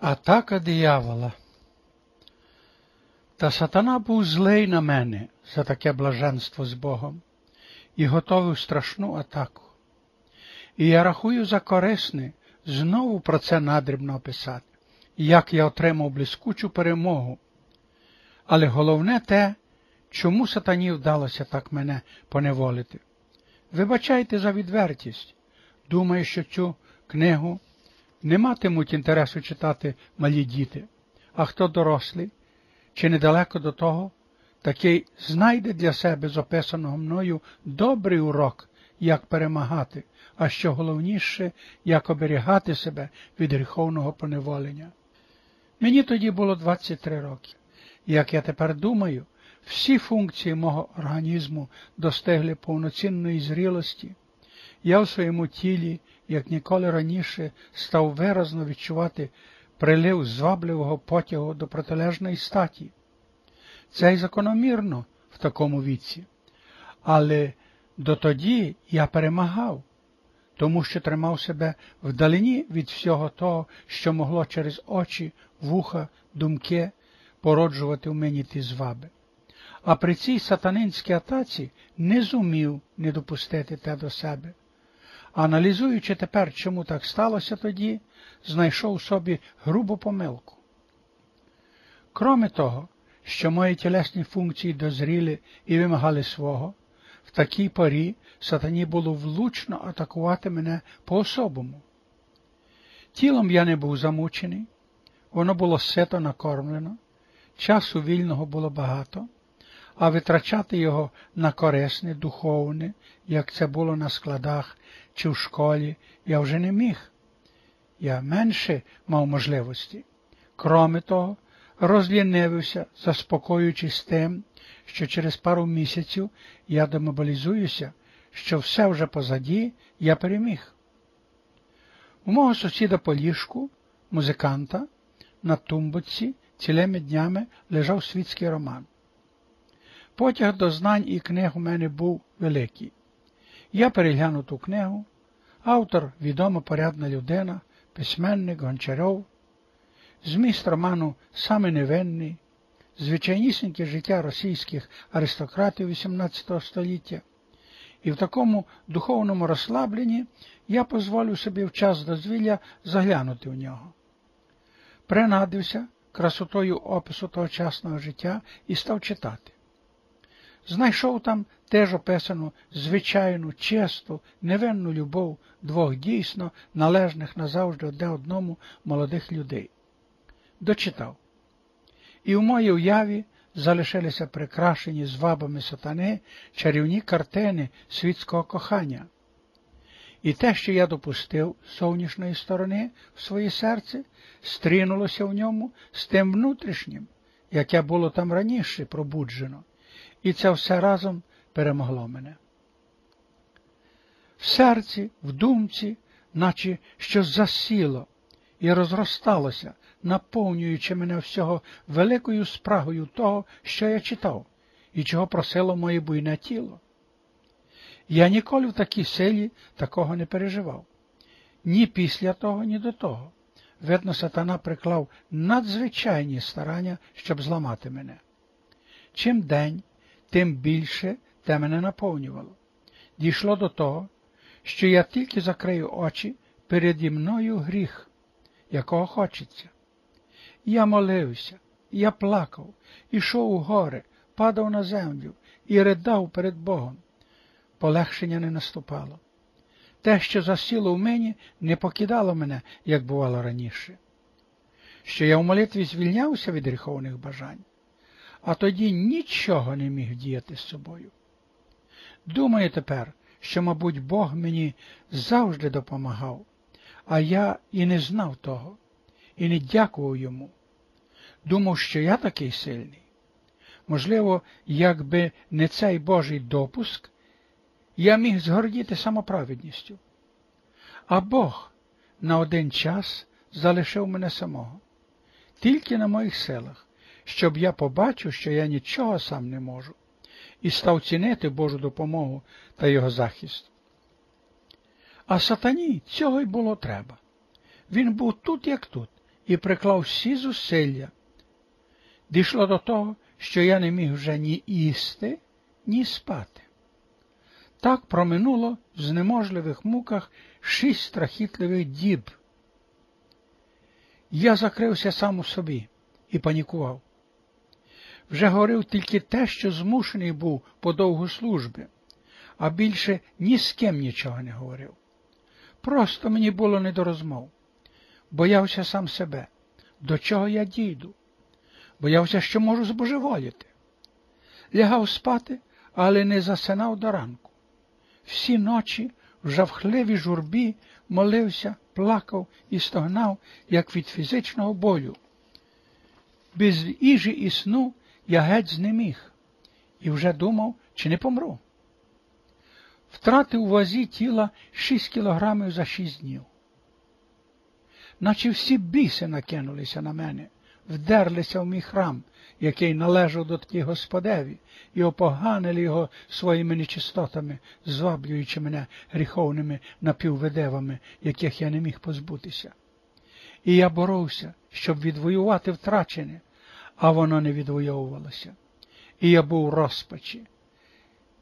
Атака диявола. Та сатана був злий на мене за таке блаженство з Богом і готовив страшну атаку. І я рахую за корисне знову про це надрібно описати, як я отримав блискучу перемогу. Але головне те, чому сатані вдалося так мене поневолити. Вибачайте за відвертість. Думаю, що цю книгу не матимуть інтересу читати малі діти, а хто дорослий, чи недалеко до того, такий знайде для себе з описаного мною добрий урок, як перемагати, а що головніше, як оберігати себе від гріховного поневолення. Мені тоді було 23 роки. Як я тепер думаю, всі функції мого організму достигли повноцінної зрілості. Я в своєму тілі, як ніколи раніше, став виразно відчувати прилив звабливого потягу до протилежної статі. Це й закономірно в такому віці. Але дотоді я перемагав, тому що тримав себе вдалині від всього того, що могло через очі, вуха, думки породжувати в мені ті зваби. А при цій сатанинській атаці не зумів не допустити те до себе. Аналізуючи тепер, чому так сталося тоді, знайшов собі грубу помилку. Кроме того, що мої тілесні функції дозріли і вимагали свого, в такій порі сатані було влучно атакувати мене по-особому. Тілом я не був замучений, воно було сито накормлено, часу вільного було багато, а витрачати його на корисне, духовне, як це було на складах чи в школі, я вже не міг. Я менше мав можливості. Кроме того, розлінивився, заспокоюючись тим, що через пару місяців я демобілізуюся, що все вже позаді я переміг. У мого сусіда по ліжку, музиканта, на тумбочці цілими днями лежав світський роман. Потяг до знань і книг у мене був великий. Я переглянув ту книгу, автор відома порядна людина, письменник Гончаров, зміст роману саме невинний, звичайнісіньке життя російських аристократів XVIII століття, і в такому духовному розслабленні я дозволив собі в час дозвілля заглянути в нього. Принадився красотою опису тогочасного життя і став читати. Знайшов там теж описану звичайну, чисту, невинну любов двох дійсно належних назавжди одне одному молодих людей. Дочитав. І в моїй уяві залишилися прикрашені звабами сатани чарівні картини світського кохання. І те, що я допустив зовнішньої сторони в своє серце, стрінулося в ньому з тим внутрішнім, яке було там раніше пробуджено, і це все разом перемогло мене. В серці, в думці, наче щось засіло і розросталося, наповнюючи мене всього великою спрагою того, що я читав, і чого просило моє буйне тіло. Я ніколи в такій силі такого не переживав. Ні після того, ні до того. Видно, сатана приклав надзвичайні старання, щоб зламати мене. Чим день, тим більше те мене наповнювало. Дійшло до того, що я тільки закрию очі переді мною гріх, якого хочеться. Я молився, я плакав, ішов у гори, падав на землю і ридав перед Богом. Полегшення не наступало. Те, що засіло в мені, не покидало мене, як бувало раніше. Що я в молитві звільнявся від гріховних бажань, а тоді нічого не міг діяти з собою. Думаю тепер, що, мабуть, Бог мені завжди допомагав, а я і не знав того, і не дякував йому. Думав, що я такий сильний. Можливо, якби не цей Божий допуск, я міг згордіти самоправедністю. А Бог на один час залишив мене самого, тільки на моїх силах, щоб я побачив, що я нічого сам не можу, і став цінити Божу допомогу та його захист. А сатані цього й було треба. Він був тут, як тут, і приклав всі зусилля. Дійшло до того, що я не міг вже ні їсти, ні спати. Так проминуло в знеможливих муках шість страхітливих діб. Я закрився сам у собі і панікував. Вже говорив тільки те, що змушений був по довгу служби, а більше ні з ким нічого не говорив. Просто мені було не до розмов. Боявся сам себе, до чого я дійду. Боявся, що можу збожеволіти. Лягав спати, але не засинав до ранку. Всі ночі в жавхливій журбі молився, плакав і стогнав, як від фізичного болю. Без їжі і сну я геть знеміг і вже думав, чи не помру. Втратив у вазі тіла шість кілограмів за шість днів. Наче всі біси накинулися на мене, вдерлися в мій храм, який належав до такій Господеві, і опоганили його своїми нечистотами, зваблюючи мене гріховними напівведевами, яких я не міг позбутися. І я боровся, щоб відвоювати втрачене, а воно не відвоювалося. І я був у розпачі,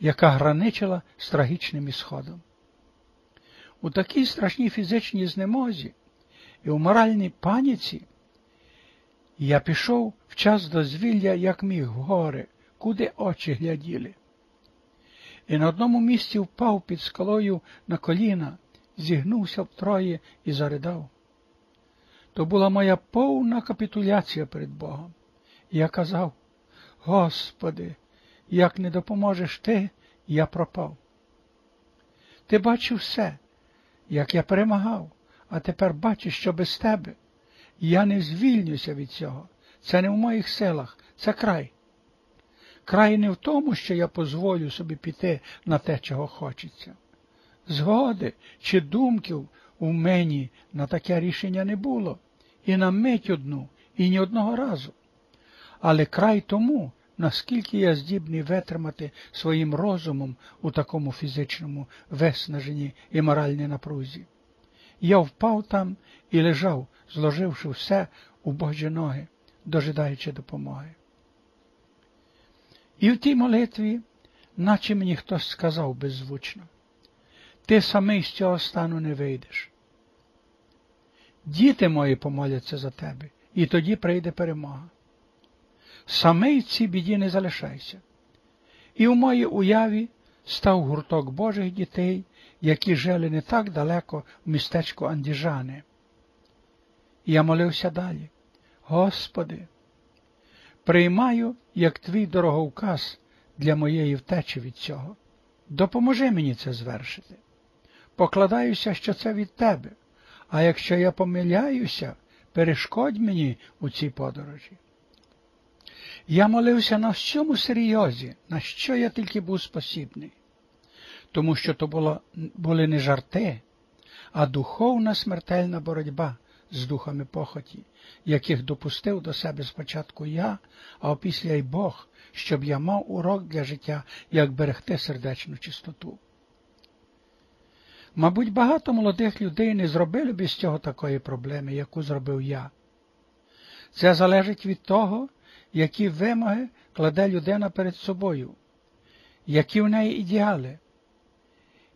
яка граничила з трагічним ісходом. У такій страшній фізичній знемозі і у моральній паніці я пішов в час дозвілля, як міг, в гори, куди очі гляділи. І на одному місці впав під скалою на коліна, зігнувся втроє і заридав. То була моя повна капітуляція перед Богом. Я казав, Господи, як не допоможеш ти, я пропав. Ти бачив все, як я перемагав, а тепер бачиш, що без тебе. Я не звільнюся від цього. Це не в моїх силах, це край. Край не в тому, що я дозволю собі піти на те, чого хочеться. Згоди чи думків у мені на таке рішення не було, і на мить одну, і ні одного разу. Але край тому, наскільки я здібний витримати своїм розумом у такому фізичному виснаженні і моральній напрузі. Я впав там і лежав, зложивши все у Божі ноги, дожидаючи допомоги. І в тій молитві, наче мені хтось сказав беззвучно, ти самий з цього стану не вийдеш. Діти мої помоляться за тебе, і тоді прийде перемога. Самий в цій біді не залишайся. І в моїй уяві став гурток Божих дітей, які жили не так далеко в містечку Андіжани. І я молився далі. Господи, приймаю, як твій дороговказ для моєї втечі від цього. Допоможи мені це звершити. Покладаюся, що це від тебе, а якщо я помиляюся, перешкодь мені у цій подорожі. Я молився на всьому серйозі, на що я тільки був спосібний, тому що то було, були не жарти, а духовна смертельна боротьба з духами похоті, яких допустив до себе спочатку я, а опісля й Бог, щоб я мав урок для життя, як берегти сердечну чистоту. Мабуть, багато молодих людей не зробили без цього такої проблеми, яку зробив я. Це залежить від того, які вимоги кладе людина перед собою, які в неї ідеали.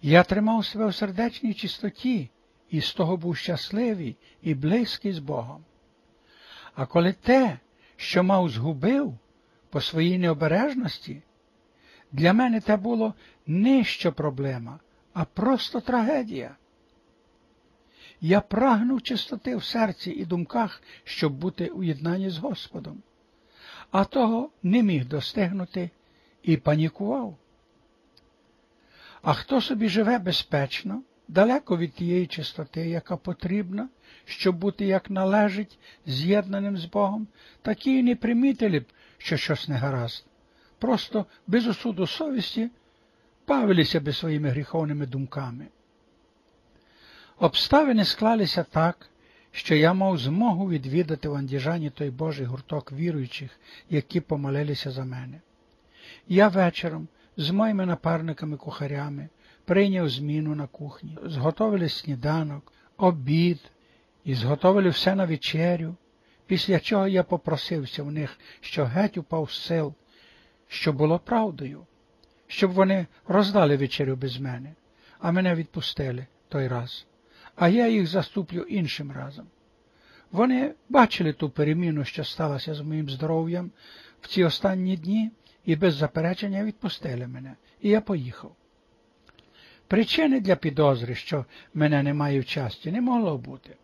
Я тримав себе в сердечній чистоті і з того був щасливий і близький з Богом. А коли те, що мав згубив по своїй необережності, для мене це було не що проблема, а просто трагедія. Я прагнув чистоти в серці і думках, щоб бути у з Господом а того не міг достигнути і панікував. А хто собі живе безпечно, далеко від тієї чистоти, яка потрібна, щоб бути як належить, з'єднаним з Богом, такі не примітили б, що щось не гаразд. Просто без осуду совісті бавилися би своїми гріховними думками. Обставини склалися так, що я мав змогу відвідати в Андіжані той Божий гурток віруючих, які помолилися за мене. Я вечором з моїми напарниками-кухарями прийняв зміну на кухні, зготовили сніданок, обід і зготовили все на вечерю, після чого я попросився в них, що геть упав сил, що було правдою, щоб вони роздали вечерю без мене, а мене відпустили той раз, а я їх заступлю іншим разом. Вони бачили ту переміну, що сталася з моїм здоров'ям в ці останні дні, і без заперечення відпустили мене, і я поїхав. Причини для підозри, що мене немає в часті, не могло бути.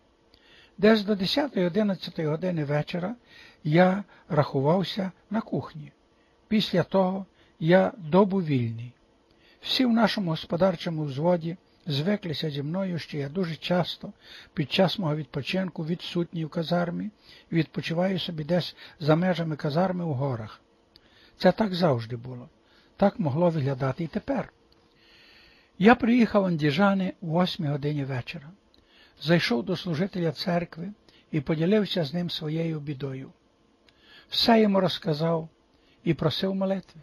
Десь до 10-11 години вечора я рахувався на кухні. Після того я добу вільний. Всі в нашому господарчому взводі звиклися зі мною, що я дуже часто під час мого відпочинку відсутній в казармі і відпочиваю собі десь за межами казарми у горах. Це так завжди було. Так могло виглядати і тепер. Я приїхав Андіжани о 8 годині вечора, зайшов до служителя церкви і поділився з ним своєю бідою. Все йому розказав і просив молитви.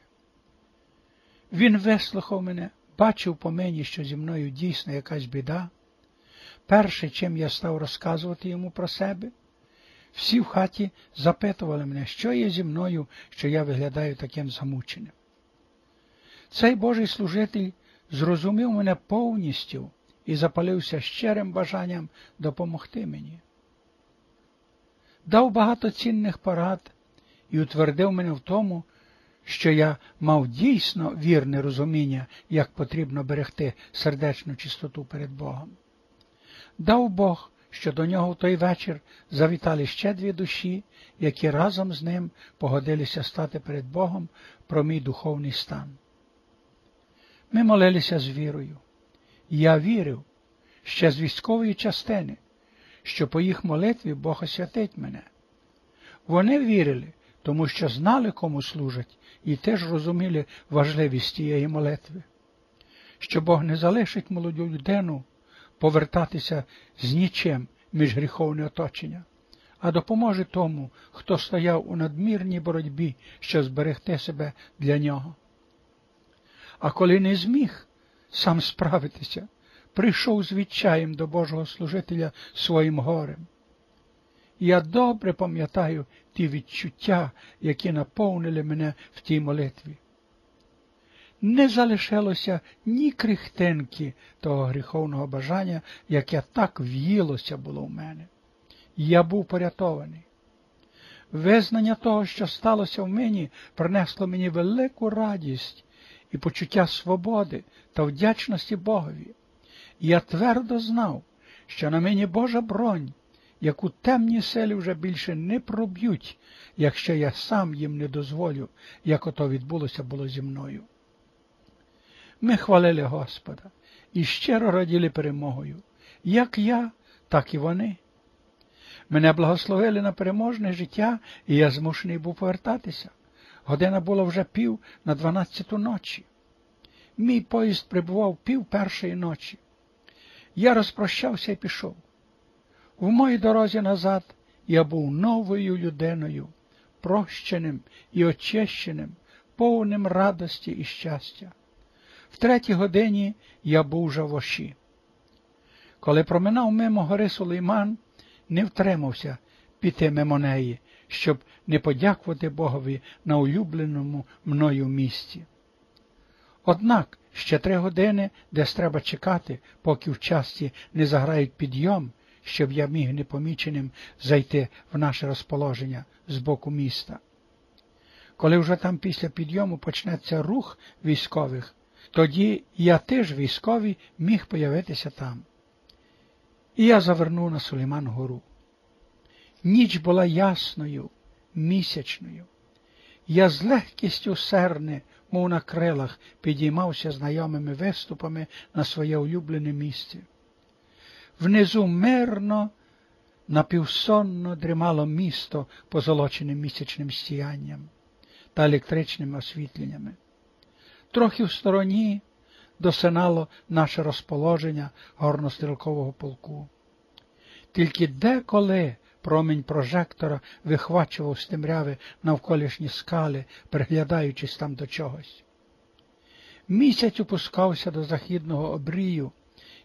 Він вислухав мене, бачив по мені, що зі мною дійсно якась біда. Перше, чим я став розказувати йому про себе, всі в хаті запитували мене, що є зі мною, що я виглядаю таким замученим. Цей Божий служитель зрозумів мене повністю і запалився щирим бажанням допомогти мені. Дав багато цінних порад і утвердив мене в тому, що я мав дійсно вірне розуміння, як потрібно берегти сердечну чистоту перед Богом. Дав Бог, що до нього в той вечір завітали ще дві душі, які разом з ним погодилися стати перед Богом про мій духовний стан. Ми молилися з вірою. Я вірив ще з військової частини, що по їх молитві Бог освятить мене. Вони вірили, тому що знали, кому служать, і теж розуміли важливість тієї молитви, що Бог не залишить молоду людину повертатися з нічим між гріховне оточення, а допоможе тому, хто стояв у надмірній боротьбі, щоб зберегти себе для нього. А коли не зміг сам справитися, прийшов з відчаєм до Божого служителя своїм горем. Я добре пам'ятаю ті відчуття, які наповнили мене в тій молитві. Не залишилося ні крихтинки того гріховного бажання, яке так в'їлося було в мене. Я був порятований. Визнання того, що сталося в мені, принесло мені велику радість і почуття свободи та вдячності Богові. Я твердо знав, що на мені Божа бронь, яку темні сили вже більше не проб'ють, якщо я сам їм не дозволю, як ото відбулося було зі мною. Ми хвалили Господа і щиро раділи перемогою, як я, так і вони. Мене благословили на переможне життя, і я змушений був повертатися. Година була вже пів на дванадцяту ночі. Мій поїзд прибував пів першої ночі. Я розпрощався і пішов. В моїй дорозі назад я був новою людиною, прощеним і очищеним, повним радості і щастя. В третій годині я був вже оші. Коли проминав мимо гори Сулейман, не втримався піти мимо неї, щоб не подякувати Богові на улюбленому мною місці. Однак ще три години, десь треба чекати, поки в часті не заграють підйом, щоб я міг непоміченим зайти в наше розположення з боку міста. Коли вже там після підйому почнеться рух військових, тоді я теж військовий міг появитися там. І я завернув на Сулейман гору. Ніч була ясною, місячною. Я з легкістю серни, мов на крилах, підіймався знайомими виступами на своє улюблене місце. Внизу мирно, напівсонно дрімало місто, позолочене місячним сіянням та електричними освітленнями. Трохи в стороні досинало наше розположення горнострілкового полку. Тільки деколи Промінь прожектора вихвачував з навколишні скали, приглядаючись там до чогось. Місяць опускався до західного обрію,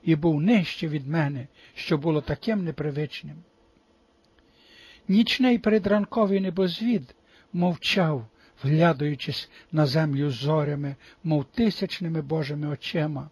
і був нижче від мене, що було таким непривичним. Нічний передранковий небозвід мовчав, вглядаючись на землю зорями, мов тисячними Божими очима,